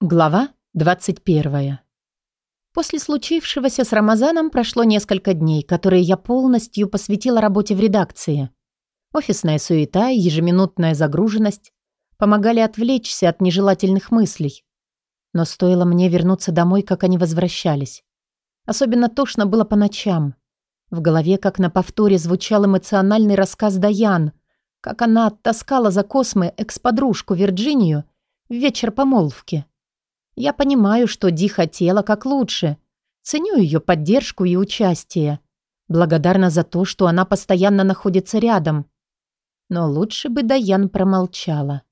Глава 21. После случившегося с Рамазаном прошло несколько дней, которые я полностью посвятила работе в редакции. Офисная суета и ежеминутная загруженность помогали отвлечься от нежелательных мыслей. Но стоило мне вернуться домой, как они возвращались. Особенно тошно было по ночам. В голове, как на повторе, звучал эмоциональный рассказ Даян, как она оттаскала за космы экс-подружку Вирджинию в вечер помолвки. Я понимаю, что Ди хотела как лучше. Ценю ее поддержку и участие. Благодарна за то, что она постоянно находится рядом. Но лучше бы Даян промолчала.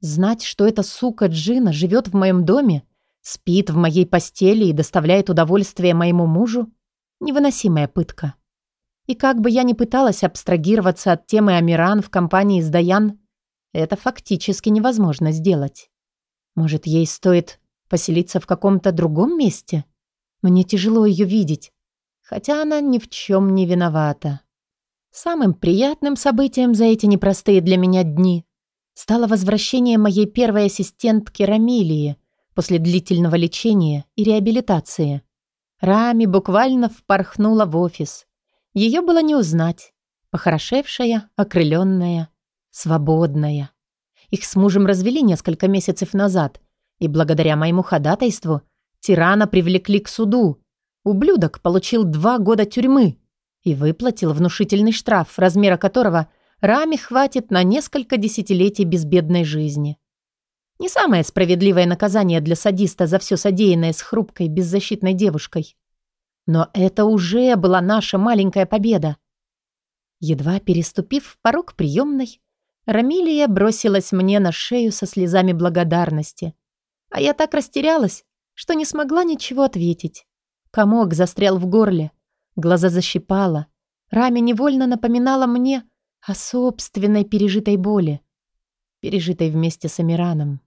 Знать, что эта сука Джина живет в моем доме, спит в моей постели и доставляет удовольствие моему мужу – невыносимая пытка. И как бы я ни пыталась абстрагироваться от темы Амиран в компании с Даян, это фактически невозможно сделать. Может, ей стоит поселиться в каком-то другом месте? Мне тяжело ее видеть, хотя она ни в чем не виновата. Самым приятным событием за эти непростые для меня дни стало возвращение моей первой ассистентки Рамилии после длительного лечения и реабилитации. Рами буквально впорхнула в офис. Ее было не узнать. Похорошевшая, окрыленная, свободная. Их с мужем развели несколько месяцев назад, и благодаря моему ходатайству тирана привлекли к суду. Ублюдок получил два года тюрьмы и выплатил внушительный штраф, размера которого Раме хватит на несколько десятилетий безбедной жизни. Не самое справедливое наказание для садиста за все содеянное с хрупкой, беззащитной девушкой. Но это уже была наша маленькая победа. Едва переступив порог приемной, Рамилия бросилась мне на шею со слезами благодарности. А я так растерялась, что не смогла ничего ответить. Комок застрял в горле, глаза защипало. Рами невольно напоминала мне о собственной пережитой боли, пережитой вместе с Амираном.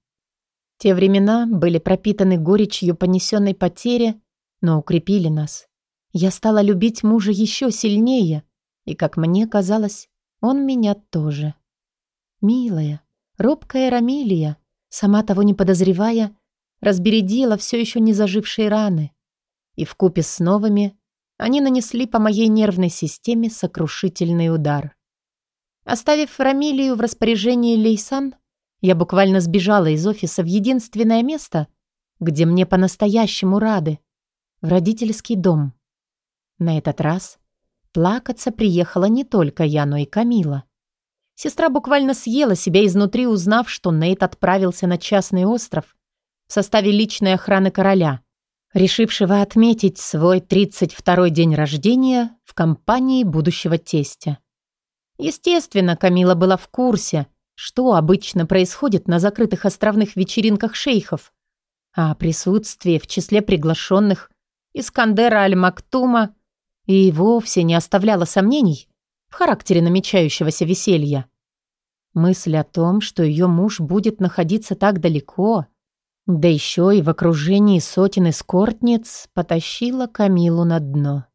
Те времена были пропитаны горечью понесенной потери, но укрепили нас. Я стала любить мужа еще сильнее, и, как мне казалось, он меня тоже. Милая, робкая Рамилия, сама того не подозревая, разбередила все еще не зажившие раны. И в купе с новыми они нанесли по моей нервной системе сокрушительный удар. Оставив Рамилию в распоряжении Лейсан, я буквально сбежала из офиса в единственное место, где мне по-настоящему рады — в родительский дом. На этот раз плакаться приехала не только я, но и Камила. Сестра буквально съела себя изнутри, узнав, что Нейт отправился на частный остров в составе личной охраны короля, решившего отметить свой 32-й день рождения в компании будущего тестя. Естественно, Камила была в курсе, что обычно происходит на закрытых островных вечеринках шейхов, а присутствие в числе приглашенных Искандера Аль-Мактума и вовсе не оставляло сомнений в характере намечающегося веселья. Мысль о том, что ее муж будет находиться так далеко, да еще и в окружении сотен эскортниц, потащила Камилу на дно.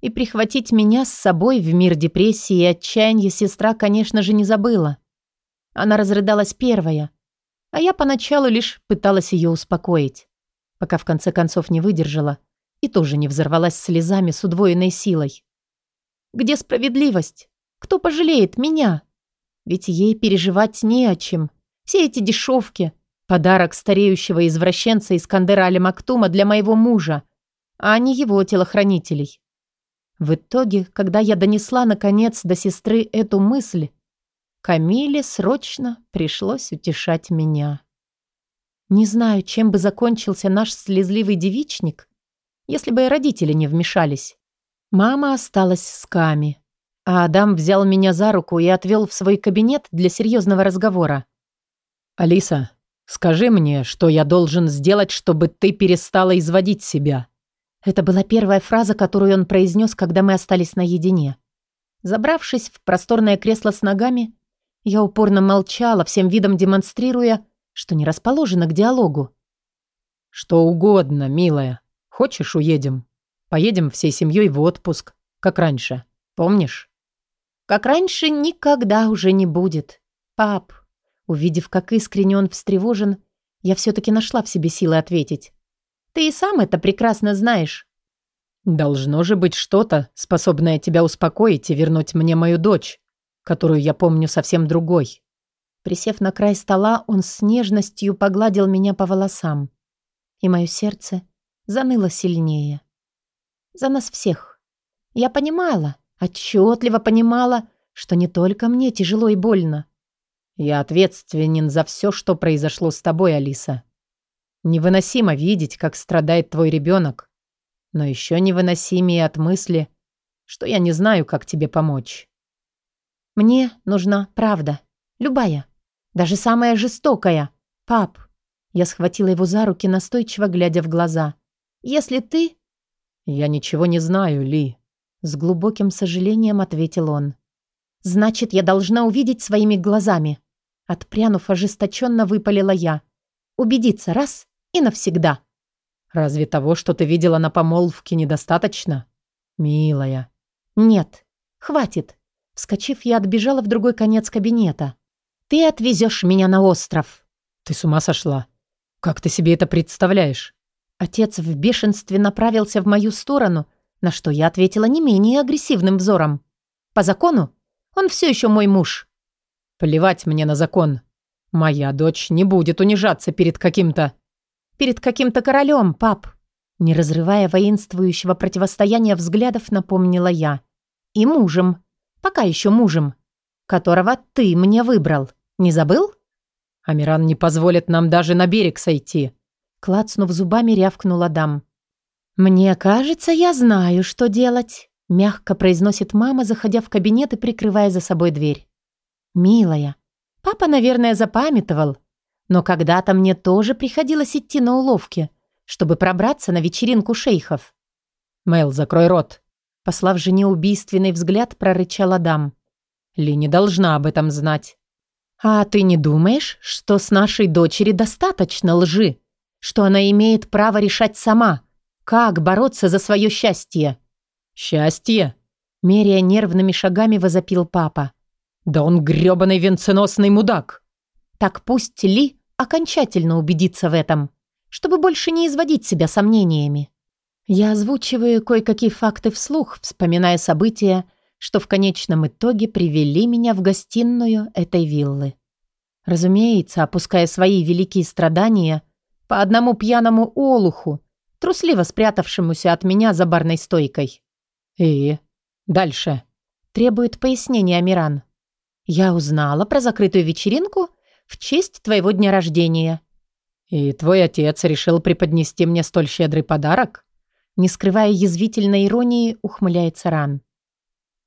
И прихватить меня с собой в мир депрессии и отчаяния сестра, конечно же, не забыла. Она разрыдалась первая, а я поначалу лишь пыталась ее успокоить, пока в конце концов не выдержала и тоже не взорвалась слезами с удвоенной силой. Где справедливость? Кто пожалеет меня? Ведь ей переживать не о чем. Все эти дешевки. Подарок стареющего извращенца Искандера Али Мактума для моего мужа, а не его телохранителей. В итоге, когда я донесла наконец до сестры эту мысль, Камиле срочно пришлось утешать меня. Не знаю, чем бы закончился наш слезливый девичник, если бы и родители не вмешались. Мама осталась с Ками. А Адам взял меня за руку и отвел в свой кабинет для серьезного разговора. «Алиса, скажи мне, что я должен сделать, чтобы ты перестала изводить себя?» Это была первая фраза, которую он произнес, когда мы остались наедине. Забравшись в просторное кресло с ногами, я упорно молчала, всем видом демонстрируя, что не расположена к диалогу. «Что угодно, милая. Хочешь, уедем?» Поедем всей семьей в отпуск, как раньше. Помнишь? Как раньше никогда уже не будет. Пап, увидев, как искренне он встревожен, Я все-таки нашла в себе силы ответить. «Ты и сам это прекрасно знаешь». «Должно же быть что-то, способное тебя успокоить и вернуть мне мою дочь, которую я помню совсем другой». Присев на край стола, он с нежностью погладил меня по волосам. И мое сердце заныло сильнее. За нас всех. Я понимала, отчетливо понимала, что не только мне тяжело и больно. Я ответственен за все, что произошло с тобой, Алиса. Невыносимо видеть, как страдает твой ребенок, но еще невыносимее от мысли, что я не знаю, как тебе помочь. Мне нужна правда. Любая. Даже самая жестокая. Пап. Я схватила его за руки, настойчиво глядя в глаза. Если ты... Я ничего не знаю, Ли. С глубоким сожалением ответил он. Значит, я должна увидеть своими глазами. Отпрянув, ожесточенно выпалила я. Убедиться раз и навсегда. Разве того, что ты видела на помолвке, недостаточно? Милая. Нет, хватит. Вскочив, я отбежала в другой конец кабинета. Ты отвезешь меня на остров. Ты с ума сошла? Как ты себе это представляешь? Отец в бешенстве направился в мою сторону, на что я ответила не менее агрессивным взором. По закону он все еще мой муж. Плевать мне на закон. Моя дочь не будет унижаться перед каким-то... Перед каким-то королем, пап. Не разрывая воинствующего противостояния взглядов, напомнила я. И мужем. Пока еще мужем. Которого ты мне выбрал. Не забыл? Амиран не позволит нам даже на берег сойти. Клацнув зубами, рявкнула дам. «Мне кажется, я знаю, что делать», — мягко произносит мама, заходя в кабинет и прикрывая за собой дверь. «Милая, папа, наверное, запамятовал, но когда-то мне тоже приходилось идти на уловки, чтобы пробраться на вечеринку шейхов». «Мэл, закрой рот», — послав жене убийственный взгляд, прорычал Адам. «Ли не должна об этом знать». «А ты не думаешь, что с нашей дочери достаточно лжи? Что она имеет право решать сама?» Как бороться за свое счастье? Счастье? Меряя нервными шагами, возопил папа. Да он грёбаный венценосный мудак. Так пусть Ли окончательно убедится в этом, чтобы больше не изводить себя сомнениями. Я озвучиваю кое-какие факты вслух, вспоминая события, что в конечном итоге привели меня в гостиную этой виллы. Разумеется, опуская свои великие страдания по одному пьяному олуху, трусливо спрятавшемуся от меня за барной стойкой. «И? Дальше?» Требует пояснения Амиран. «Я узнала про закрытую вечеринку в честь твоего дня рождения». «И твой отец решил преподнести мне столь щедрый подарок?» Не скрывая язвительной иронии, ухмыляется Ран.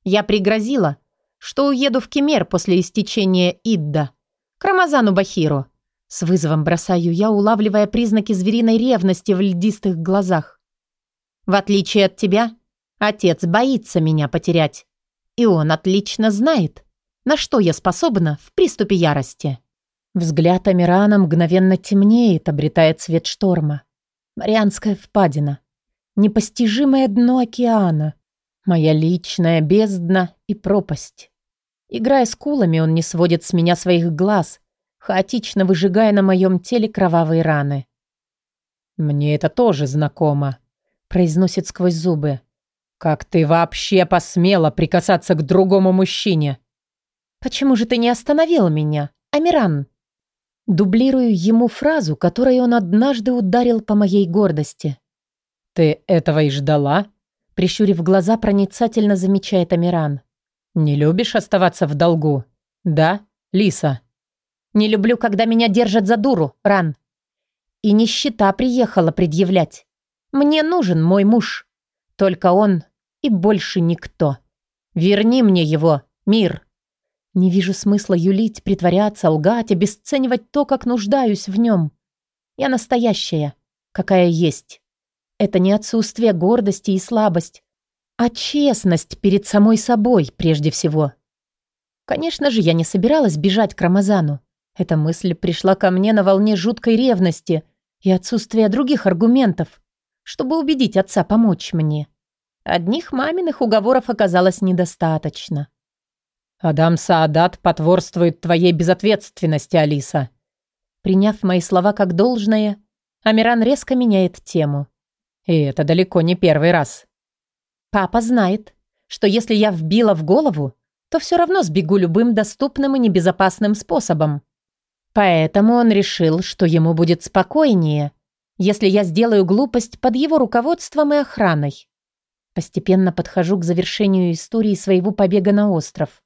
«Я пригрозила, что уеду в Кемер после истечения Идда, к Рамазану Бахиру, с вызовом бросаю я, улавливая признаки звериной ревности в льдистых глазах. В отличие от тебя, отец боится меня потерять. И он отлично знает, на что я способна в приступе ярости. Взгляд Амирана мгновенно темнеет, обретая цвет шторма. Марианская впадина. Непостижимое дно океана. Моя личная бездна и пропасть. Играя с кулами, он не сводит с меня своих глаз, хаотично выжигая на моем теле кровавые раны. «Мне это тоже знакомо», — произносит сквозь зубы. «Как ты вообще посмела прикасаться к другому мужчине?» «Почему же ты не остановил меня, Амиран?» Дублирую ему фразу, которой он однажды ударил по моей гордости. «Ты этого и ждала?» Прищурив глаза, проницательно замечает Амиран. «Не любишь оставаться в долгу?» «Да, Лиса?» Не люблю, когда меня держат за дуру, Ран. И нищета приехала предъявлять. Мне нужен мой муж. Только он и больше никто. Верни мне его, мир. Не вижу смысла юлить, притворяться, лгать, обесценивать то, как нуждаюсь в нем. Я настоящая, какая есть. Это не отсутствие гордости и слабость, а честность перед самой собой прежде всего. Конечно же, я не собиралась бежать к Рамазану. Эта мысль пришла ко мне на волне жуткой ревности и отсутствия других аргументов, чтобы убедить отца помочь мне. Одних маминых уговоров оказалось недостаточно. «Адам Саадат потворствует твоей безответственности, Алиса». Приняв мои слова как должное, Амиран резко меняет тему. И это далеко не первый раз. Папа знает, что если я вбила в голову, то все равно сбегу любым доступным и небезопасным способом. Поэтому он решил, что ему будет спокойнее, если я сделаю глупость под его руководством и охраной. Постепенно подхожу к завершению истории своего побега на остров.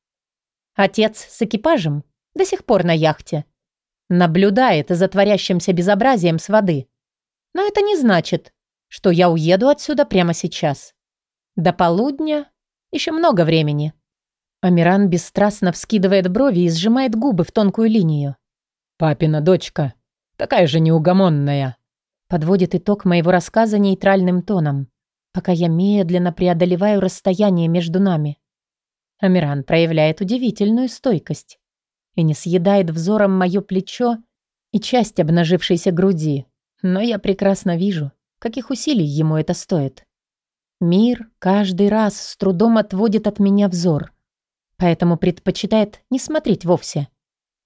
Отец с экипажем до сих пор на яхте. Наблюдает за творящимся безобразием с воды. Но это не значит, что я уеду отсюда прямо сейчас. До полудня еще много времени. Амиран бесстрастно вскидывает брови и сжимает губы в тонкую линию. «Папина дочка, такая же неугомонная», подводит итог моего рассказа нейтральным тоном, пока я медленно преодолеваю расстояние между нами. Амиран проявляет удивительную стойкость и не съедает взором мое плечо и часть обнажившейся груди, но я прекрасно вижу, каких усилий ему это стоит. Мир каждый раз с трудом отводит от меня взор, поэтому предпочитает не смотреть вовсе.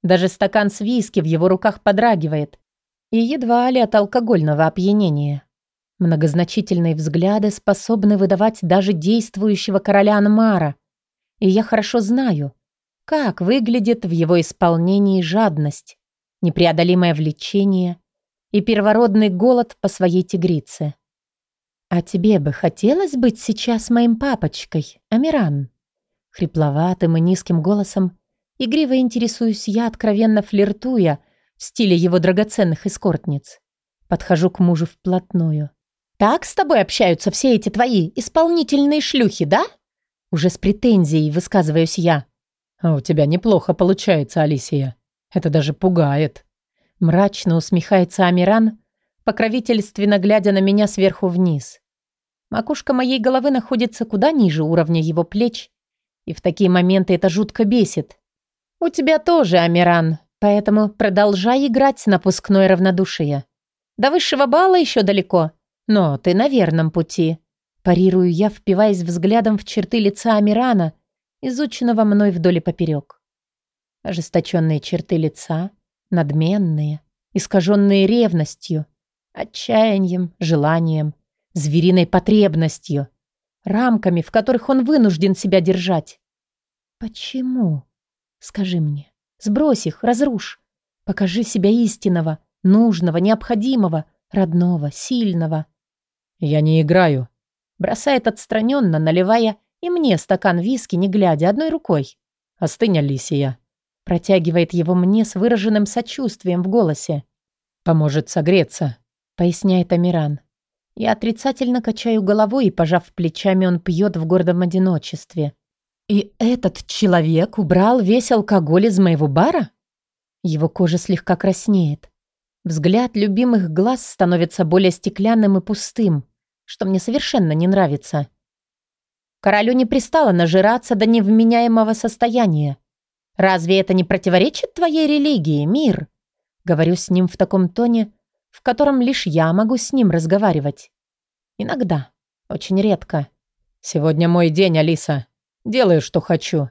Даже стакан с виски в его руках подрагивает, и едва ли от алкогольного опьянения. Многозначительные взгляды способны выдавать даже действующего короля Анмара, и я хорошо знаю, как выглядит в его исполнении жадность, непреодолимое влечение и первородный голод по своей тигрице. «А тебе бы хотелось быть сейчас моим папочкой, Амиран?» Хрипловатым и низким голосом игриво интересуюсь я, откровенно флиртуя в стиле его драгоценных эскортниц. Подхожу к мужу вплотную. «Так с тобой общаются все эти твои исполнительные шлюхи, да?» Уже с претензией высказываюсь я. «А у тебя неплохо получается, Алисия. Это даже пугает». Мрачно усмехается Амиран, покровительственно глядя на меня сверху вниз. Макушка моей головы находится куда ниже уровня его плеч, и в такие моменты это жутко бесит. «У тебя тоже, Амиран, поэтому продолжай играть напускное равнодушие. До высшего балла еще далеко, но ты на верном пути». Парирую я, впиваясь взглядом в черты лица Амирана, изученного мной вдоль и поперек. Ожесточенные черты лица, надменные, искаженные ревностью, отчаянием, желанием, звериной потребностью, рамками, в которых он вынужден себя держать. Почему? Скажи мне. Сбрось их, разрушь. Покажи себя истинного, нужного, необходимого, родного, сильного. Я не играю. Бросает отстраненно, наливая и мне стакан виски, не глядя, одной рукой. Остынь, Алисия. Протягивает его мне с выраженным сочувствием в голосе. Поможет согреться, поясняет Амиран. Я отрицательно качаю головой, и, пожав плечами, он пьет в гордом одиночестве. И этот человек убрал весь алкоголь из моего бара? Его кожа слегка краснеет. Взгляд любимых глаз становится более стеклянным и пустым, что мне совершенно не нравится. Королю не пристало нажираться до невменяемого состояния. Разве это не противоречит твоей религии, мир? Говорю с ним в таком тоне, в котором лишь я могу с ним разговаривать. Иногда. Очень редко. «Сегодня мой день, Алиса. Делаю, что хочу».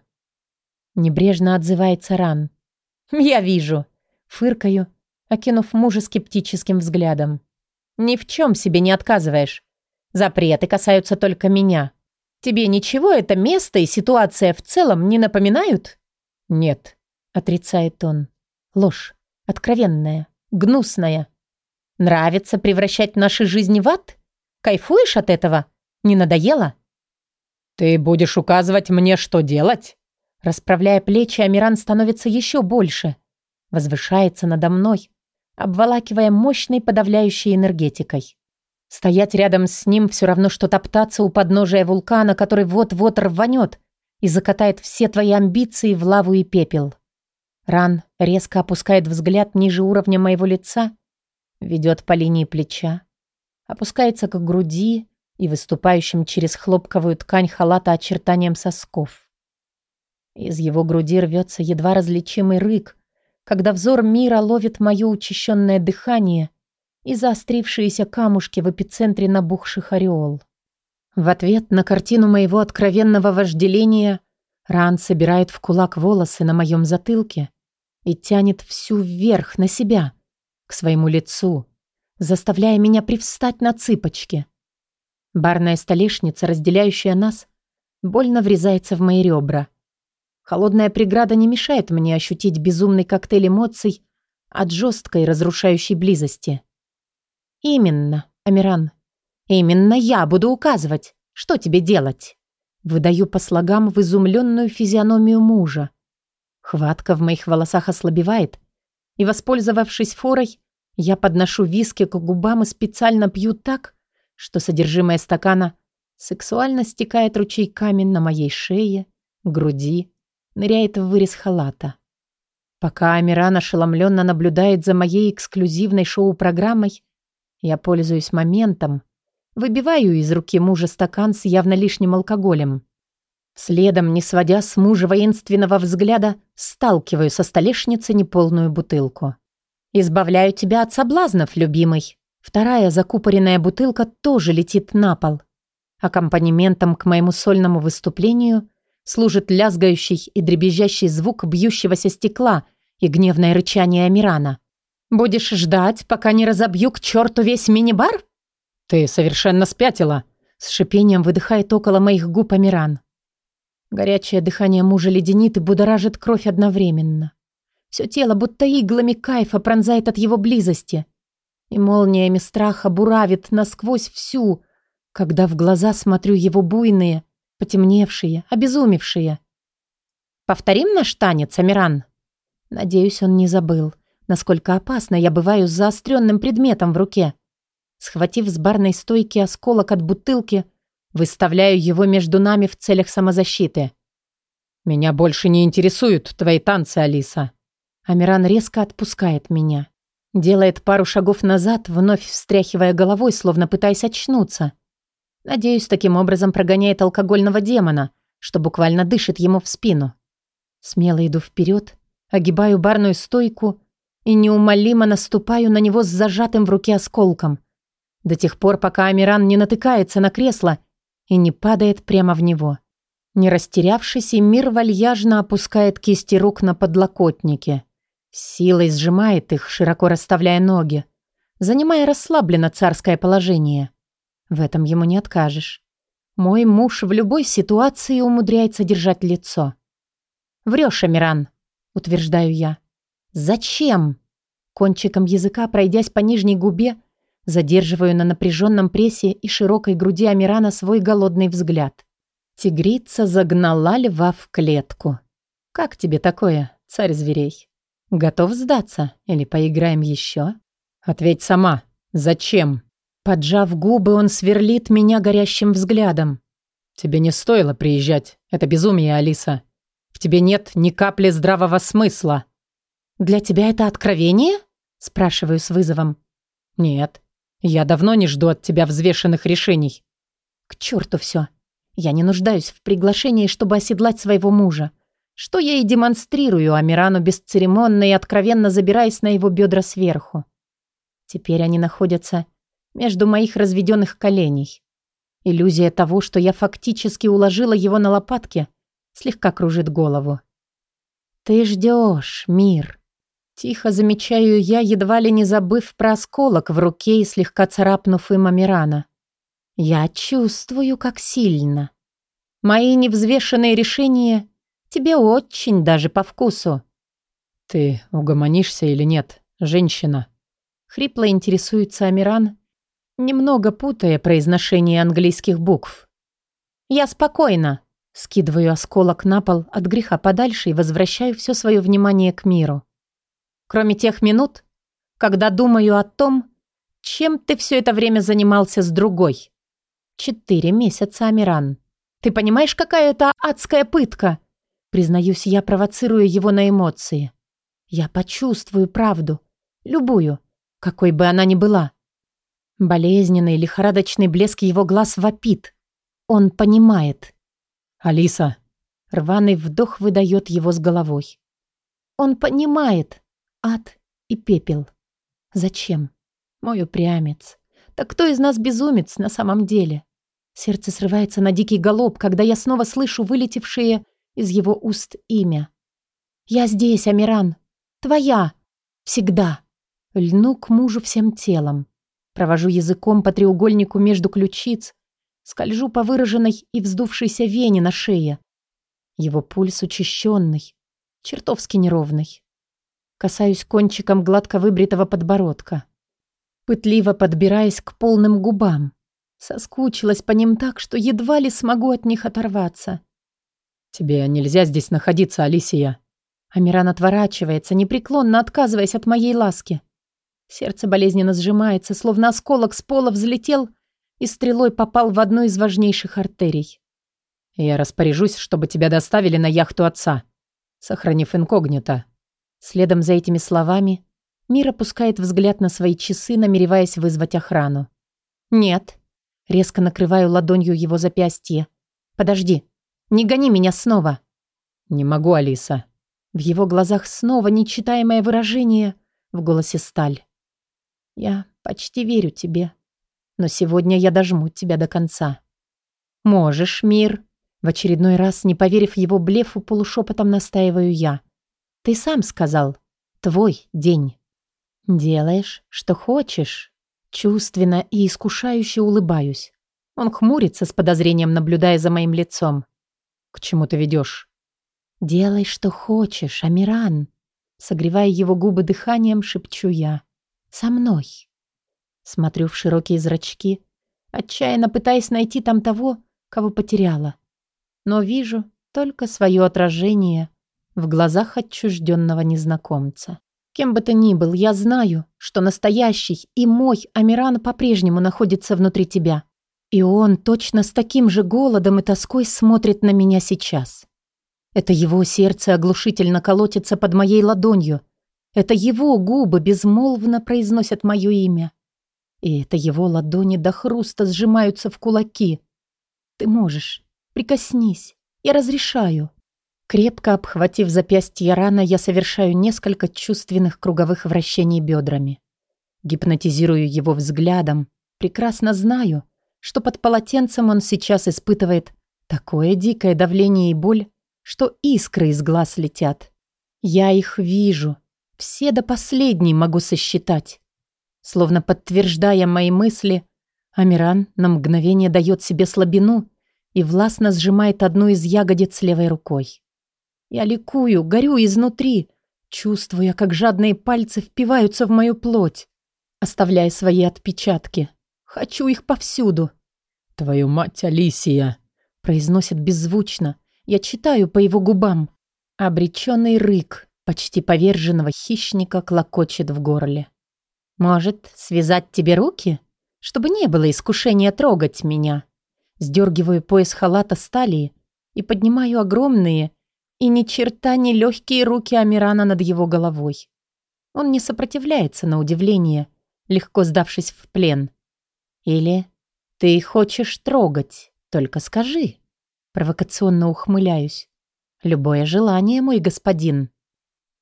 Небрежно отзывается Ран. «Я вижу». Фыркаю, окинув мужа скептическим взглядом. «Ни в чем себе не отказываешь. Запреты касаются только меня. Тебе ничего это место и ситуация в целом не напоминают?» «Нет», — отрицает он. «Ложь. Откровенная. Гнусная. Нравится превращать наши жизни в ад? Кайфуешь от этого? Не надоело? Ты будешь указывать мне, что делать? Расправляя плечи, Амиран становится еще больше. Возвышается надо мной, обволакивая мощной подавляющей энергетикой. Стоять рядом с ним все равно, что топтаться у подножия вулкана, который вот-вот рванет и закатает все твои амбиции в лаву и пепел. Ран резко опускает взгляд ниже уровня моего лица ведет по линии плеча, опускается к груди и выступающим через хлопковую ткань халата очертанием сосков. Из его груди рвется едва различимый рык, когда взор мира ловит мое учащенное дыхание и заострившиеся камушки в эпицентре набухших ореол. В ответ на картину моего откровенного вожделения Ран собирает в кулак волосы на моем затылке и тянет всю вверх на себя — к своему лицу, заставляя меня привстать на цыпочки. Барная столешница, разделяющая нас, больно врезается в мои ребра. Холодная преграда не мешает мне ощутить безумный коктейль эмоций от жесткой разрушающей близости. «Именно, Амиран. Именно я буду указывать, что тебе делать». Выдаю по слогам в изумленную физиономию мужа. Хватка в моих волосах ослабевает, и, воспользовавшись форой, я подношу виски к губам и специально пью так, что содержимое стакана сексуально стекает ручейками на моей шее, груди, ныряет в вырез халата. Пока Амиран ошеломленно наблюдает за моей эксклюзивной шоу-программой, я пользуюсь моментом, выбиваю из руки мужа стакан с явно лишним алкоголем. Следом, не сводя с мужа воинственного взгляда, сталкиваю со столешницы неполную бутылку. «Избавляю тебя от соблазнов, любимый». Вторая закупоренная бутылка тоже летит на пол. Аккомпанементом к моему сольному выступлению служит лязгающий и дребезжащий звук бьющегося стекла и гневное рычание Амирана. «Будешь ждать, пока не разобью к черту весь мини-бар?» «Ты совершенно спятила!» С шипением выдыхает около моих губ Амиран. Горячее дыхание мужа леденит и будоражит кровь одновременно. Все тело будто иглами кайфа пронзает от его близости. И молниями страха буравит насквозь всю, когда в глаза смотрю его буйные, потемневшие, обезумевшие. «Повторим наш танец, Амиран?» Надеюсь, он не забыл, насколько опасно я бываю с заостренным предметом в руке. Схватив с барной стойки осколок от бутылки, выставляю его между нами в целях самозащиты. «Меня больше не интересуют твои танцы, Алиса». Амиран резко отпускает меня. Делает пару шагов назад, вновь встряхивая головой, словно пытаясь очнуться. Надеюсь, таким образом прогоняет алкогольного демона, что буквально дышит ему в спину. Смело иду вперед, огибаю барную стойку и неумолимо наступаю на него с зажатым в руке осколком. До тех пор, пока Амиран не натыкается на кресло и не падает прямо в него. Не растерявшись, мир вальяжно опускает кисти рук на подлокотники. Силой сжимает их, широко расставляя ноги, занимая расслабленно царское положение. В этом ему не откажешь. Мой муж в любой ситуации умудряется держать лицо. «Врешь, Амиран», — утверждаю я. «Зачем?» Кончиком языка, пройдясь по нижней губе, задерживаю на напряженном прессе и широкой груди Амирана свой голодный взгляд. Тигрица загнала льва в клетку. «Как тебе такое, царь зверей? Готов сдаться или поиграем еще?» «Ответь сама. Зачем?» Поджав губы, он сверлит меня горящим взглядом. «Тебе не стоило приезжать. Это безумие, Алиса. В тебе нет ни капли здравого смысла». «Для тебя это откровение?» Спрашиваю с вызовом. «Нет. Я давно не жду от тебя взвешенных решений». «К черту все. Я не нуждаюсь в приглашении, чтобы оседлать своего мужа. Что я и демонстрирую Амирану бесцеремонно и откровенно забираясь на его бедра сверху. Теперь они находятся между моих разведенных коленей. Иллюзия того, что я фактически уложила его на лопатки, слегка кружит голову. «Ты ждешь, мир!» Тихо замечаю я, едва ли не забыв про осколок в руке и слегка царапнув им Амирана. «Я чувствую, как сильно. Мои невзвешенные решения тебе очень даже по вкусу». «Ты угомонишься или нет, женщина?» Хрипло интересуется Амиран, немного путая произношение английских букв. «Я спокойно», — скидываю осколок на пол от греха подальше и возвращаю все свое внимание к миру. Кроме тех минут, когда думаю о том, чем ты все это время занимался с другой. Четыре месяца, Амиран. Ты понимаешь, какая это адская пытка? Признаюсь, я провоцирую его на эмоции. Я почувствую правду. Любую, какой бы она ни была. Болезненный, лихорадочный блеск его глаз вопит. Он понимает. «Алиса!» Рваный вдох выдает его с головой. Он понимает. Ад и пепел. Зачем? Мой упрямец. Так кто из нас безумец на самом деле? Сердце срывается на дикий галоп, когда я снова слышу вылетевшее из его уст имя. «Я здесь, Амиран. Твоя. Всегда. Льну к мужу всем телом. Провожу языком по треугольнику между ключиц, скольжу по выраженной и вздувшейся вене на шее. Его пульс учащенный, чертовски неровный. Касаюсь кончиком гладко выбритого подбородка. Пытливо подбираясь к полным губам. Соскучилась по ним так, что едва ли смогу от них оторваться. «Тебе нельзя здесь находиться, Алисия». Амиран отворачивается, непреклонно отказываясь от моей ласки. Сердце болезненно сжимается, словно осколок с пола взлетел и стрелой попал в одну из важнейших артерий. «Я распоряжусь, чтобы тебя доставили на яхту отца, сохранив инкогнито». Следом за этими словами Мир опускает взгляд на свои часы, намереваясь вызвать охрану. «Нет». Резко накрываю ладонью его запястье. «Подожди. Не гони меня снова». «Не могу, Алиса». В его глазах снова нечитаемое выражение, в голосе сталь. «Я почти верю тебе, но сегодня я дожму тебя до конца». «Можешь, мир», в очередной раз, не поверив его блефу, полушепотом настаиваю я. «Ты сам сказал. Твой день». «Делаешь, что хочешь». Чувственно и искушающе улыбаюсь. Он хмурится с подозрением, наблюдая за моим лицом. «К чему ты ведешь?» «Делай, что хочешь, Амиран». Согревая его губы дыханием, шепчу я. «Со мной». Смотрю в широкие зрачки, отчаянно пытаясь найти там того, кого потеряла но вижу только свое отражение в глазах отчужденного незнакомца. Кем бы ты ни был, я знаю, что настоящий и мой Амиран по-прежнему находится внутри тебя. И он точно с таким же голодом и тоской смотрит на меня сейчас. Это его сердце оглушительно колотится под моей ладонью. Это его губы безмолвно произносят мое имя. И это его ладони до хруста сжимаются в кулаки. Ты можешь, Прикоснись. Я разрешаю». Крепко обхватив запястье рана, я совершаю несколько чувственных круговых вращений бедрами. Гипнотизирую его взглядом. Прекрасно знаю, что под полотенцем он сейчас испытывает такое дикое давление и боль, что искры из глаз летят. Я их вижу. Все до последней могу сосчитать. Словно подтверждая мои мысли, Амиран на мгновение дает себе слабину и властно сжимает одну из ягодиц левой рукой. Я ликую, горю изнутри, чувствуя, как жадные пальцы впиваются в мою плоть, оставляя свои отпечатки. Хочу их повсюду. «Твою мать, Алисия!» произносит беззвучно. Я читаю по его губам. Обреченный рык почти поверженного хищника клокочет в горле. «Может, связать тебе руки, чтобы не было искушения трогать меня?» Сдергиваю пояс халата с талии и поднимаю огромные и ни черта не легкие руки Амирана над его головой. Он не сопротивляется на удивление, легко сдавшись в плен. Или ты хочешь трогать, только скажи. Провокационно ухмыляюсь. Любое желание, мой господин.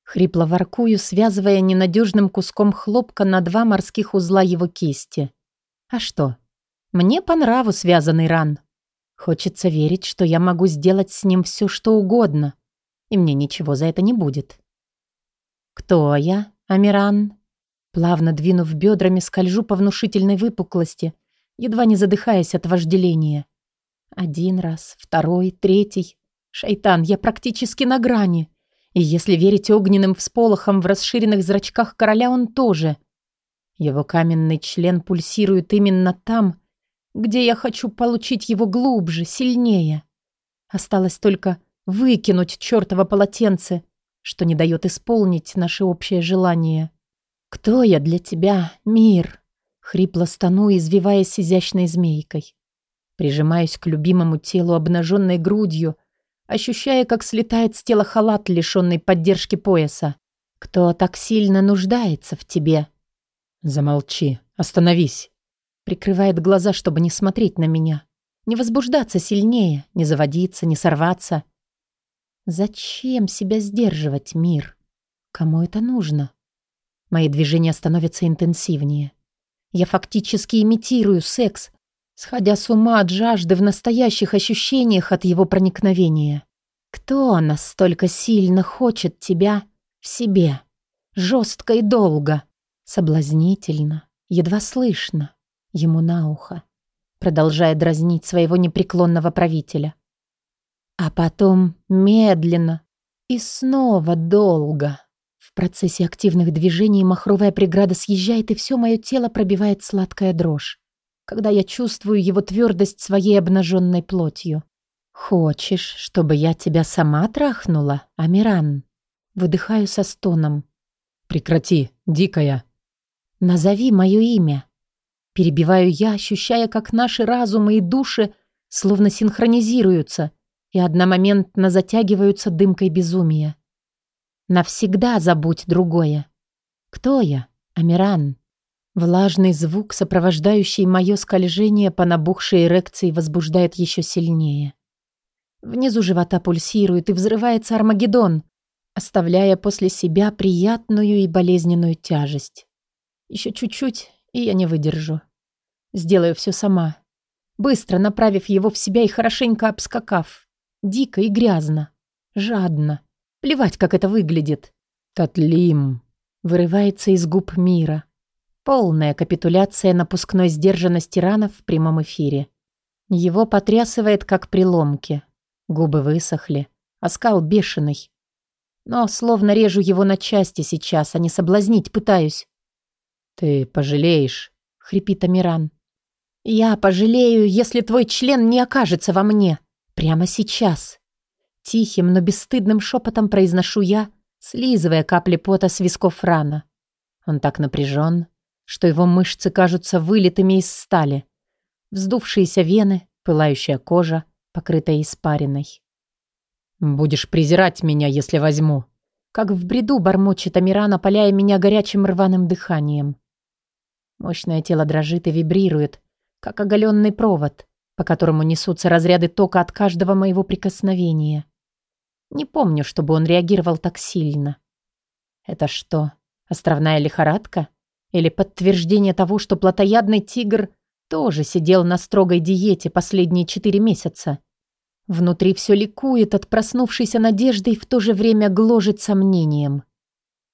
Хрипло воркую, связывая ненадежным куском хлопка на два морских узла его кисти. А что? Мне по нраву связанный ран. Хочется верить, что я могу сделать с ним все, что угодно, и мне ничего за это не будет. «Кто я, Амиран?» Плавно двинув бедрами, скольжу по внушительной выпуклости, едва не задыхаясь от вожделения. Один раз, второй, третий. Шайтан, я практически на грани. И если верить огненным всполохам в расширенных зрачках короля, он тоже. Его каменный член пульсирует именно там, где я хочу получить его глубже, сильнее. Осталось только выкинуть чертово полотенце, что не дает исполнить наше общее желание. «Кто я для тебя, мир?» Хрипло стану, извиваясь изящной змейкой. Прижимаюсь к любимому телу обнаженной грудью, ощущая, как слетает с тела халат, лишенный поддержки пояса. «Кто так сильно нуждается в тебе?» «Замолчи, остановись!» Прикрывает глаза, чтобы не смотреть на меня. Не возбуждаться сильнее, не заводиться, не сорваться. Зачем себя сдерживать, мир? Кому это нужно? Мои движения становятся интенсивнее. Я фактически имитирую секс, сходя с ума от жажды в настоящих ощущениях от его проникновения. Кто настолько сильно хочет тебя в себе? Жестко и долго. Соблазнительно, едва слышно, ему на ухо, продолжая дразнить своего непреклонного правителя. А потом медленно и снова долго. В процессе активных движений махровая преграда съезжает, и все мое тело пробивает сладкая дрожь, когда я чувствую его твердость своей обнаженной плотью. «Хочешь, чтобы я тебя сама трахнула, Амиран?» Выдыхаю со стоном. «Прекрати, дикая!» «Назови мое имя!» Перебиваю я, ощущая, как наши разумы и души словно синхронизируются и одномоментно затягиваются дымкой безумия. Навсегда забудь другое. Кто я? Амиран. Влажный звук, сопровождающий мое скольжение по набухшей эрекции, возбуждает еще сильнее. Внизу живота пульсирует и взрывается Армагеддон, оставляя после себя приятную и болезненную тяжесть. Еще чуть-чуть, и я не выдержу. Сделаю все сама, быстро направив его в себя и хорошенько обскакав. Дико и грязно. Жадно. Плевать, как это выглядит. Татлим. Вырывается из губ мира. Полная капитуляция напускной сдержанности ранов в прямом эфире. Его потрясывает, как при ломке. Губы высохли, оскал бешеный. Но словно режу его на части сейчас, а не соблазнить пытаюсь. «Ты пожалеешь», — хрипит Амиран. «Я пожалею, если твой член не окажется во мне. Прямо сейчас». Тихим, но бесстыдным шепотом произношу я, слизывая капли пота с висков рана. Он так напряжен, что его мышцы кажутся вылитыми из стали. Вздувшиеся вены, пылающая кожа, покрытая испариной. «Будешь презирать меня, если возьму», как в бреду бормочет Амиран, опаляя меня горячим рваным дыханием. Мощное тело дрожит и вибрирует, как оголенный провод, по которому несутся разряды тока от каждого моего прикосновения. Не помню, чтобы он реагировал так сильно. Это что, островная лихорадка? Или подтверждение того, что плотоядный тигр тоже сидел на строгой диете последние четыре месяца. Внутри все ликует от проснувшейся надежды и в то же время гложет сомнением.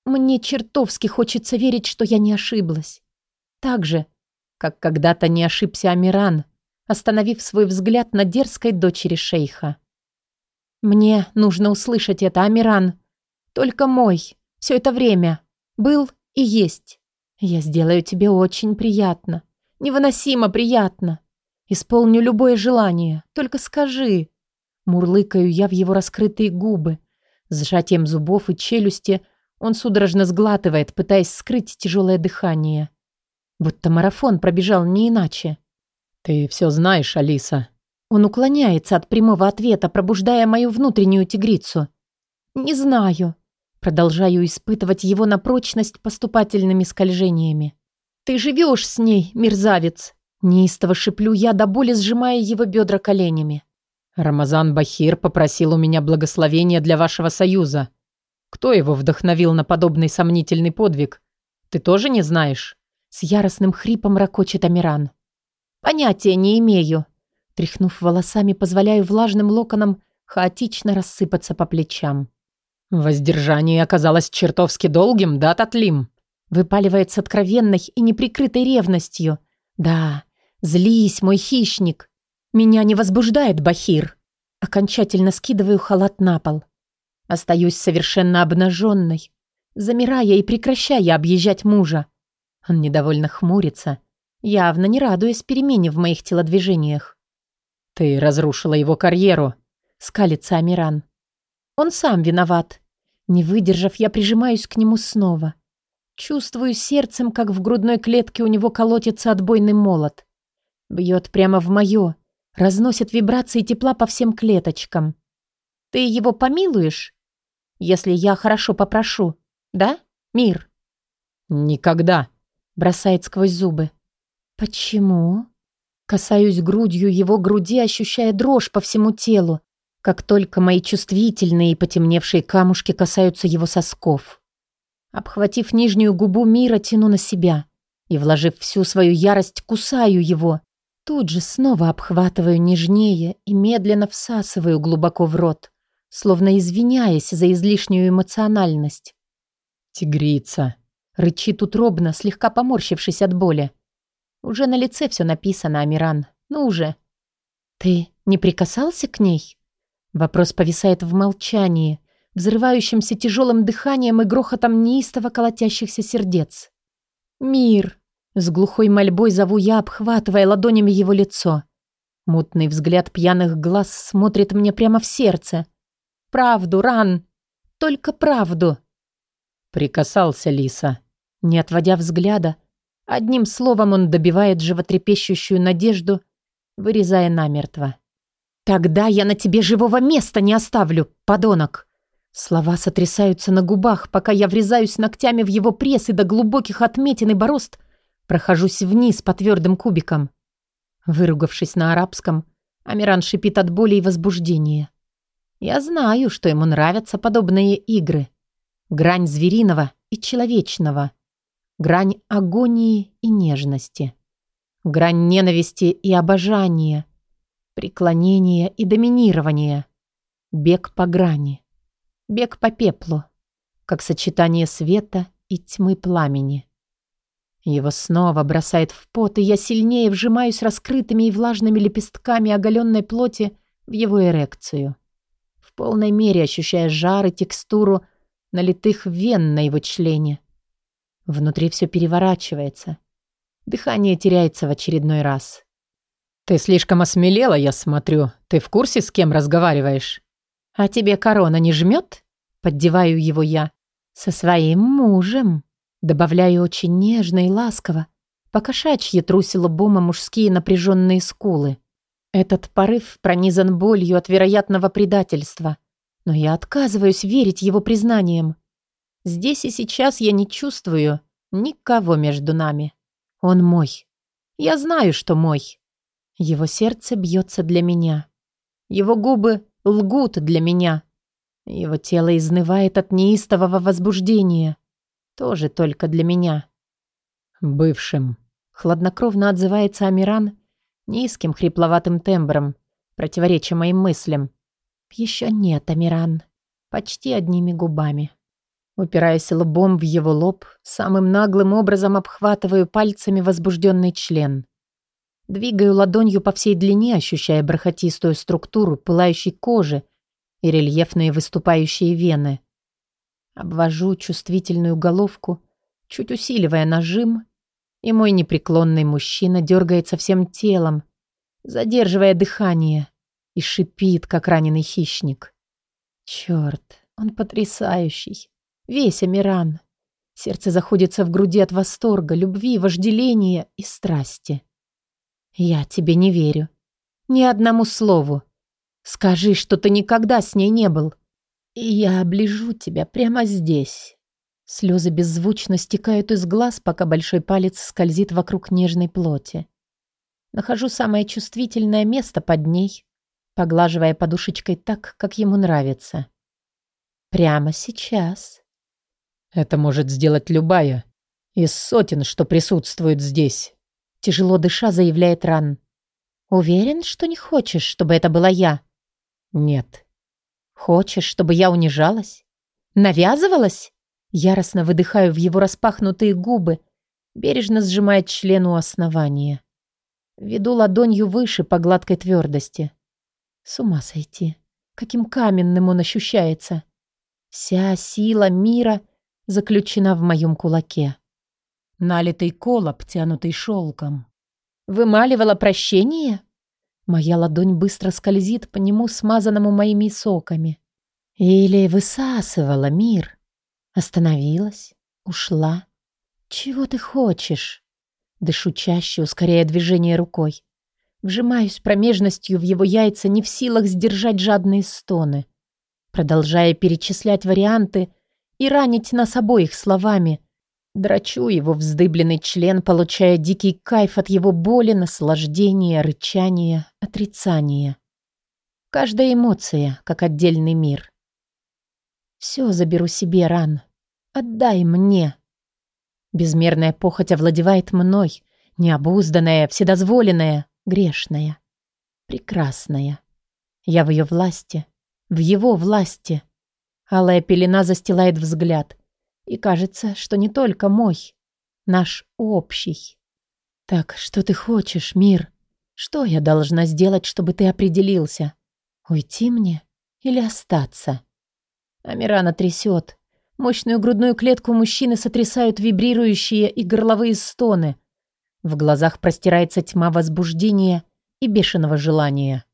Мне чертовски хочется верить, что я не ошиблась. Так же, как когда-то не ошибся Амиран, остановив свой взгляд на дерзкой дочери шейха. Мне нужно услышать это, Амиран. Только мой. Все это время. Был и есть. Я сделаю тебе очень приятно. Невыносимо приятно. Исполню любое желание. Только скажи. Мурлыкаю я в его раскрытые губы. С сжатием зубов и челюсти он судорожно сглатывает, пытаясь скрыть тяжелое дыхание. Будто марафон пробежал не иначе. «Ты все знаешь, Алиса». Он уклоняется от прямого ответа, пробуждая мою внутреннюю тигрицу. «Не знаю». Продолжаю испытывать его на прочность поступательными скольжениями. «Ты живешь с ней, мерзавец!» Неистово шиплю я, до боли сжимая его бедра коленями. «Рамазан Бахир попросил у меня благословения для вашего союза. Кто его вдохновил на подобный сомнительный подвиг? Ты тоже не знаешь?» С яростным хрипом ракочет Амиран. «Понятия не имею». Тряхнув волосами, позволяю влажным локонам хаотично рассыпаться по плечам. «Воздержание оказалось чертовски долгим, да, Татлим?» Выпаливает с откровенной и неприкрытой ревностью. Да, злись, мой хищник. Меня не возбуждает Бахир. Окончательно скидываю халат на пол. Остаюсь совершенно обнаженной, замирая и прекращая объезжать мужа. Он недовольно хмурится, явно не радуясь перемене в моих телодвижениях. «Ты разрушила его карьеру», — скалится Амиран. «Он сам виноват. Не выдержав, я прижимаюсь к нему снова. Чувствую сердцем, как в грудной клетке у него колотится отбойный молот. Бьет прямо в мое, разносит вибрации тепла по всем клеточкам. Ты его помилуешь? Если я хорошо попрошу, да, мир? Никогда, бросает сквозь зубы. Почему? Касаюсь грудью его груди, ощущая дрожь по всему телу, как только мои чувствительные и потемневшие камушки касаются его сосков. Обхватив нижнюю губу мира, тяну на себя и, вложив всю свою ярость, кусаю его. Тут же снова обхватываю нежнее и медленно всасываю глубоко в рот, словно извиняясь за излишнюю эмоциональность. «Тигрица!» Рычит утробно, слегка поморщившись от боли. Уже на лице все написано, Амиран. Ну уже. «Ты не прикасался к ней?» Вопрос повисает в молчании, взрывающимся тяжелым дыханием и грохотом неистово колотящихся сердец. «Мир!» С глухой мольбой зову я, обхватывая ладонями его лицо. Мутный взгляд пьяных глаз смотрит мне прямо в сердце. «Правду, Ран! Только правду!» Прикасался Лиса. Не отводя взгляда, одним словом он добивает животрепещущую надежду, вырезая намертво. «Тогда я на тебе живого места не оставлю, подонок!» Слова сотрясаются на губах, пока я врезаюсь ногтями в его пресс и до глубоких отметин и борозд прохожусь вниз по твердым кубикам. Выругавшись на арабском, Амиран шипит от боли и возбуждения. Я знаю, что ему нравятся подобные игры. Грань звериного и человечного. Грань агонии и нежности. Грань ненависти и обожания. Преклонения и доминирования. Бег по грани. Бег по пеплу. Как сочетание света и тьмы пламени. Его снова бросает в пот, и я сильнее вжимаюсь раскрытыми и влажными лепестками оголенной плоти в его эрекцию. В полной мере ощущая жар и текстуру налитых вен на его члене. Внутри все переворачивается. Дыхание теряется в очередной раз. «Ты слишком осмелела, я смотрю. Ты в курсе, с кем разговариваешь?» «А тебе корона не жмет?» Поддеваю его я. «Со своим мужем». Добавляю очень нежно и ласково. Покошачьи трусил лбом мужские напряженные скулы. Этот порыв пронизан болью от вероятного предательства. Но я отказываюсь верить его признаниям. Здесь и сейчас я не чувствую никого между нами. Он мой. Я знаю, что мой. Его сердце бьется для меня. Его губы лгут для меня. Его тело изнывает от неистового возбуждения. Тоже только для меня. Бывшим. Хладнокровно отзывается Амиран низким хрипловатым тембром, противореча моим мыслям. Еще нет, Амиран. Почти одними губами. Упираясь лбом в его лоб, самым наглым образом обхватываю пальцами возбужденный член. Двигаю ладонью по всей длине, ощущая бархатистую структуру пылающей кожи и рельефные выступающие вены. Обвожу чувствительную головку, чуть усиливая нажим, и мой непреклонный мужчина дергается всем телом, задерживая дыхание, и шипит, как раненый хищник. Черт, он потрясающий. Весь Амиран. Сердце заходится в груди от восторга, любви, вожделения и страсти. Я тебе не верю. Ни одному слову. Скажи, что ты никогда с ней не был. И я оближу тебя прямо здесь. Слезы беззвучно стекают из глаз, пока большой палец скользит вокруг нежной плоти. Нахожу самое чувствительное место под ней, поглаживая подушечкой так, как ему нравится. Прямо сейчас. Это может сделать любая из сотен, что присутствует здесь. Тяжело дыша, заявляет Ран. Уверен, что не хочешь, чтобы это была я? Нет. Хочешь, чтобы я унижалась? Навязывалась? Яростно выдыхаю в его распахнутые губы, бережно сжимая член у основания. Веду ладонью выше по гладкой твердости. С ума сойти. Каким каменным он ощущается. Вся сила мира заключена в моем кулаке. Налитый кол, обтянутый шелком. Вымаливала прощение? Моя ладонь быстро скользит по нему, смазанному моими соками. Или высасывала мир. Остановилась, ушла. Чего ты хочешь? Дышу чаще, ускоряя движение рукой. Вжимаюсь промежностью в его яйца, не в силах сдержать жадные стоны. Продолжая перечислять варианты и ранить нас обоих словами, Драчу его вздыбленный член, получая дикий кайф от его боли, наслаждения, рычания, отрицания. Каждая эмоция, как отдельный мир. Все заберу себе, Ран. Отдай мне. Безмерная похоть овладевает мной, необузданная, вседозволенная, грешная, прекрасная. Я в ее власти, в его власти. Алая пелена застилает взгляд — И кажется, что не только мой, наш общий. Так что ты хочешь, мир? Что я должна сделать, чтобы ты определился? Уйти мне или остаться? Амирана трясет. Мощную грудную клетку мужчины сотрясают вибрирующие и горловые стоны. В глазах простирается тьма возбуждения и бешеного желания.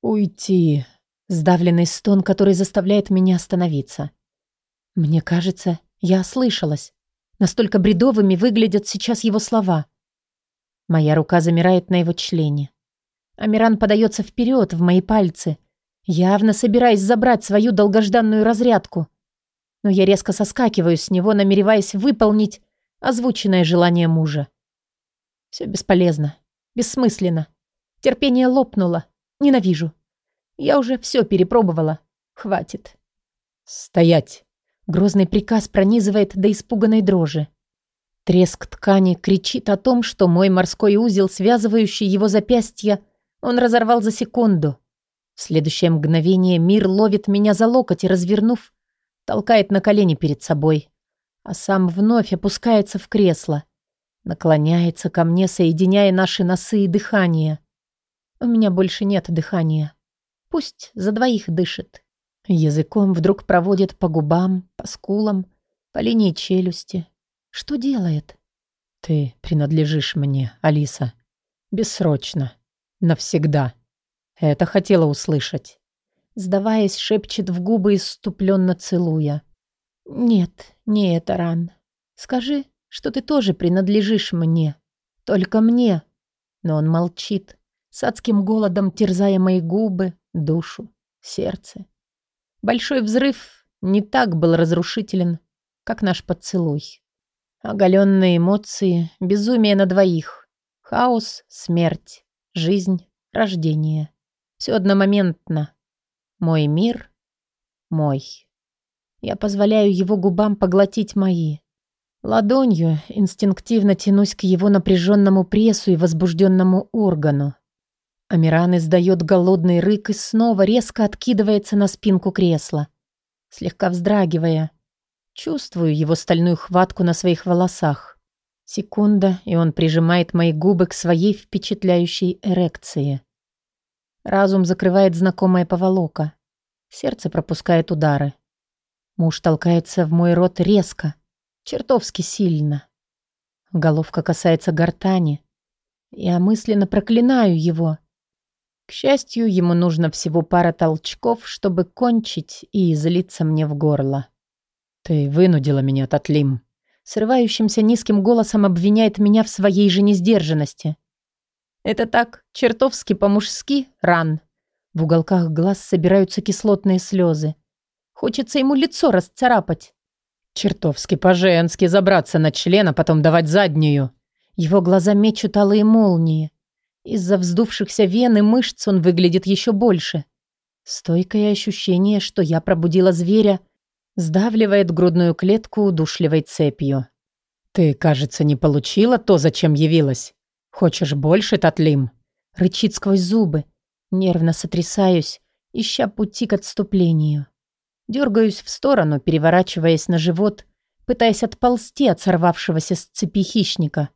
«Уйти!» Сдавленный стон, который заставляет меня остановиться. Мне кажется, я ослышалась. Настолько бредовыми выглядят сейчас его слова. Моя рука замирает на его члене. Амиран подается вперед в мои пальцы, явно собираясь забрать свою долгожданную разрядку. Но я резко соскакиваю с него, намереваясь выполнить озвученное желание мужа. Все бесполезно, бессмысленно. Терпение лопнуло. Ненавижу. Я уже все перепробовала. Хватит. Стоять. Грозный приказ пронизывает до испуганной дрожи. Треск ткани кричит о том, что мой морской узел, связывающий его запястья, он разорвал за секунду. В следующее мгновение мир ловит меня за локоть и, развернув, толкает на колени перед собой, а сам вновь опускается в кресло, наклоняется ко мне, соединяя наши носы и дыхание. У меня больше нет дыхания. Пусть за двоих дышит. Языком вдруг проводит по губам, по скулам, по линии челюсти. Что делает? Ты принадлежишь мне, Алиса. Бессрочно. Навсегда. Это хотела услышать. Сдаваясь, шепчет в губы, иступленно целуя. Нет, не это, Ран. Скажи, что ты тоже принадлежишь мне. Только мне. Но он молчит, с адским голодом терзая мои губы, душу, сердце. Большой взрыв не так был разрушителен, как наш поцелуй. Оголенные эмоции, безумие на двоих, хаос, смерть, жизнь, рождение. Все одномоментно. Мой мир — мой. Я позволяю его губам поглотить мои. Ладонью инстинктивно тянусь к его напряженному прессу и возбужденному органу. Амиран издает голодный рык и снова резко откидывается на спинку кресла, слегка вздрагивая. Чувствую его стальную хватку на своих волосах. Секунда, и он прижимает мои губы к своей впечатляющей эрекции. Разум закрывает знакомая поволока. Сердце пропускает удары. Муж толкается в мой рот резко, чертовски сильно. Головка касается гортани. Я мысленно проклинаю его. К счастью, ему нужно всего пара толчков, чтобы кончить и залиться мне в горло. «Ты вынудила меня, Татлим», срывающимся низким голосом обвиняет меня в своей же несдержанности. «Это так, чертовски по-мужски, ран». В уголках глаз собираются кислотные слезы. Хочется ему лицо расцарапать. «Чертовски по-женски забраться на член, а потом давать заднюю». Его глаза мечут алые молнии. Из-за вздувшихся вен и мышц он выглядит еще больше. Стойкое ощущение, что я пробудила зверя, сдавливает грудную клетку удушливой цепью. «Ты, кажется, не получила то, зачем явилась. Хочешь больше, Татлим?» Рычит сквозь зубы. Нервно сотрясаюсь, ища пути к отступлению. Дергаюсь в сторону, переворачиваясь на живот, пытаясь отползти от сорвавшегося с цепи хищника.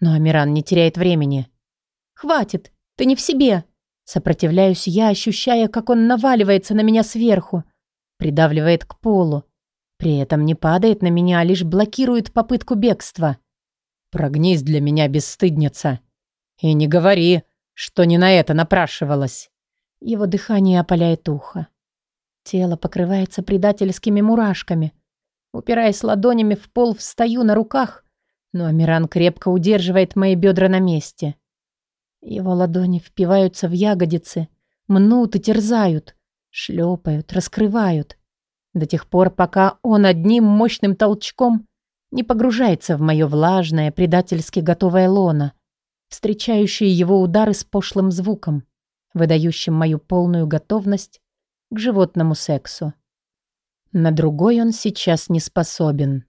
Но Амиран не теряет времени. «Хватит! Ты не в себе!» Сопротивляюсь я, ощущая, как он наваливается на меня сверху, придавливает к полу. При этом не падает на меня, а лишь блокирует попытку бегства. «Прогнись для меня, бесстыдница! И не говори, что не на это напрашивалась!» Его дыхание опаляет ухо. Тело покрывается предательскими мурашками. Упираясь ладонями в пол, встаю на руках, но Амиран крепко удерживает мои бедра на месте. Его ладони впиваются в ягодицы, мнут и терзают, шлепают, раскрывают. До тех пор, пока он одним мощным толчком не погружается в мое влажное, предательски готовое лоно, встречающее его удары с пошлым звуком, выдающим мою полную готовность к животному сексу. На другой он сейчас не способен.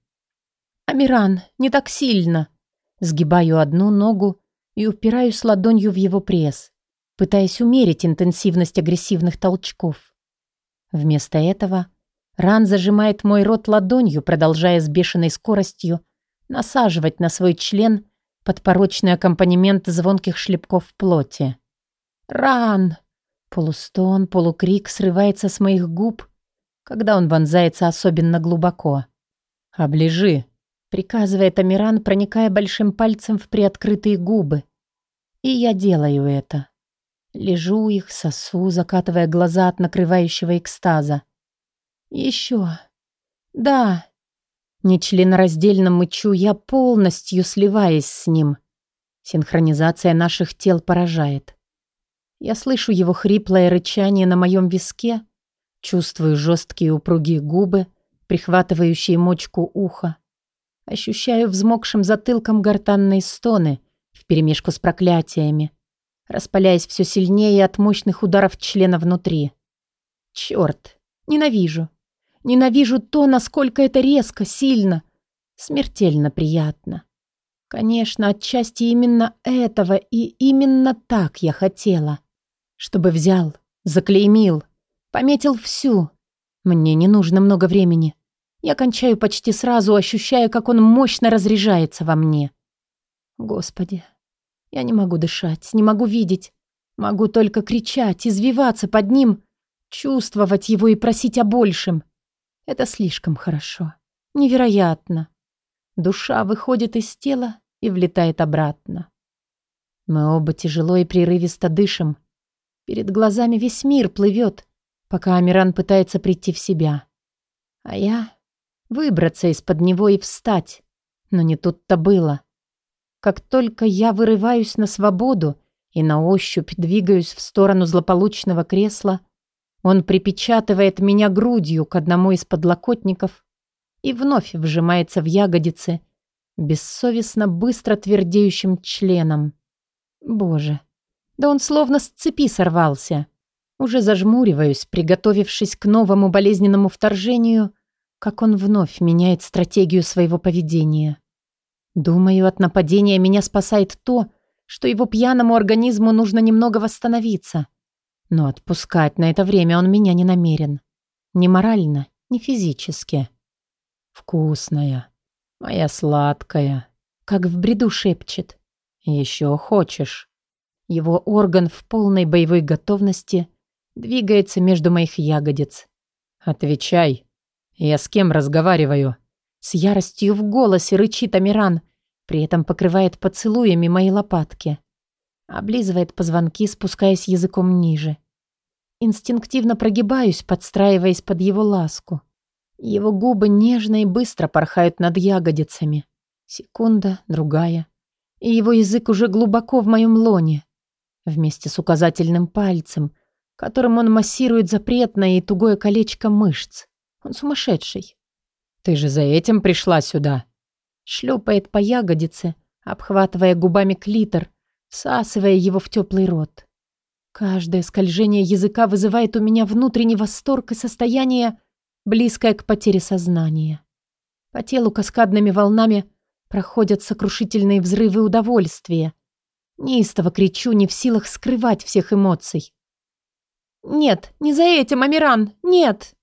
«Амиран, не так сильно!» Сгибаю одну ногу и упираюсь ладонью в его пресс, пытаясь умерить интенсивность агрессивных толчков. Вместо этого Ран зажимает мой рот ладонью, продолжая с бешеной скоростью насаживать на свой член подпорочный аккомпанемент звонких шлепков плоти. «Ран!» Полустон, полукрик срывается с моих губ, когда он вонзается особенно глубоко. «Оближи», — приказывает Амиран, проникая большим пальцем в приоткрытые губы. И я делаю это. Лежу их, сосу, закатывая глаза от накрывающего экстаза. Еще. Да. Нечленораздельно мычу я, полностью сливаясь с ним. Синхронизация наших тел поражает. Я слышу его хриплое рычание на моем виске, чувствую жесткие упругие губы, прихватывающие мочку уха. Ощущаю взмокшим затылком гортанные стоны вперемешку с проклятиями, распаляясь все сильнее от мощных ударов члена внутри. Черт, ненавижу. Ненавижу то, насколько это резко, сильно, смертельно приятно. Конечно, отчасти именно этого и именно так я хотела. Чтобы взял, заклеймил, пометил всю. Мне не нужно много времени. Я кончаю почти сразу, ощущая, как он мощно разряжается во мне. Господи, я не могу дышать, не могу видеть. Могу только кричать, извиваться под ним, чувствовать его и просить о большем. Это слишком хорошо. Невероятно. Душа выходит из тела и влетает обратно. Мы оба тяжело и прерывисто дышим. Перед глазами весь мир плывет, пока Амиран пытается прийти в себя. А я выбраться из-под него и встать. Но не тут-то было. Как только я вырываюсь на свободу и на ощупь двигаюсь в сторону злополучного кресла, он припечатывает меня грудью к одному из подлокотников и вновь вжимается в ягодицы бессовестно быстро твердеющим членом. Боже, да он словно с цепи сорвался. Уже зажмуриваюсь, приготовившись к новому болезненному вторжению, как он вновь меняет стратегию своего поведения. Думаю, от нападения меня спасает то, что его пьяному организму нужно немного восстановиться — но отпускать на это время он меня не намерен. Ни морально, ни физически. Вкусная. Моя сладкая. Как в бреду шепчет. Еще хочешь. Его орган в полной боевой готовности двигается между моих ягодиц. Отвечай. Я с кем разговариваю? С яростью в голосе рычит Амиран, при этом покрывает поцелуями мои лопатки. Облизывает позвонки, спускаясь языком ниже. Инстинктивно прогибаюсь, подстраиваясь под его ласку. Его губы нежно и быстро порхают над ягодицами. Секунда, другая. И его язык уже глубоко в моем лоне. Вместе с указательным пальцем, которым он массирует запретное и тугое колечко мышц. Он сумасшедший. «Ты же за этим пришла сюда?» Шлепает по ягодице, обхватывая губами клитор, всасывая его в теплый рот. Каждое скольжение языка вызывает у меня внутренний восторг и состояние, близкое к потере сознания. По телу каскадными волнами проходят сокрушительные взрывы удовольствия. Неистово кричу, не в силах скрывать всех эмоций. «Нет, не за этим, Амиран! Нет!»